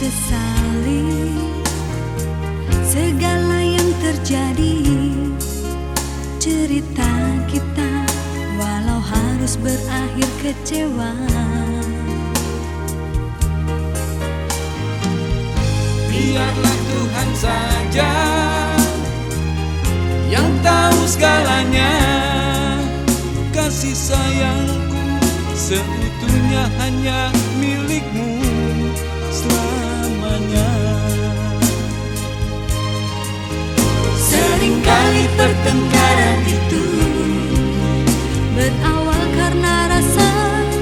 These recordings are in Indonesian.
sesali segala yang terjadi. Cerita kita walau harus berakhir kecewa. Biarlah Tuhan saja yang tahu segalanya. Kasih sayangku seutuhnya hanya milikmu. Selamanya berawal karena rasa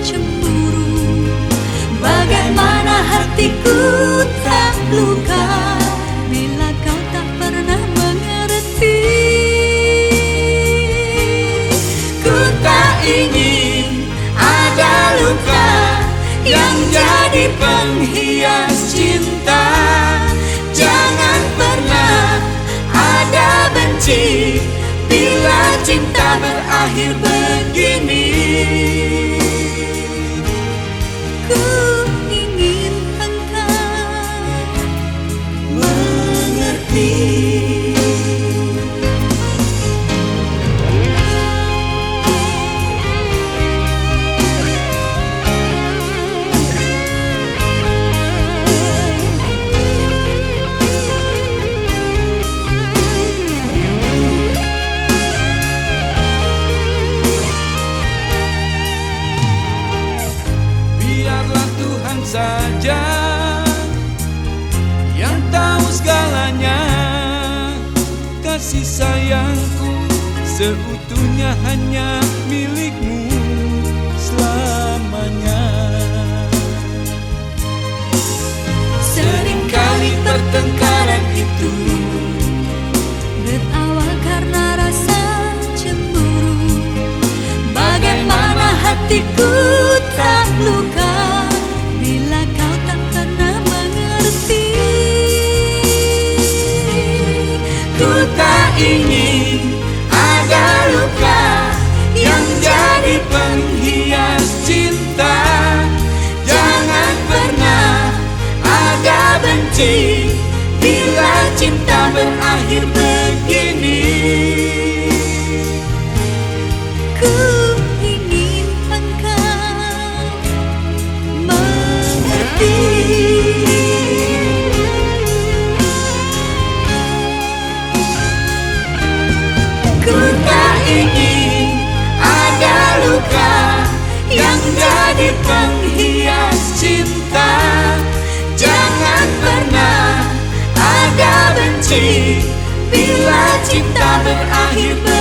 cemburu. Bagaimana hatiku tak luka bila kau tak pernah mengerti? Ku tak ingin ada luka yang jadi penghias cinta. Jangan pernah ada benci bila cinta berakhir begini Ku Kasih sayangku. Seutuhnya hanya milikmu ingin ada luka yang jadi Penghias cinta. Jangan pernah ada benci Bila cinta berakhir begini penghias cinta. Jangan pernah ada benci bila cinta berakhir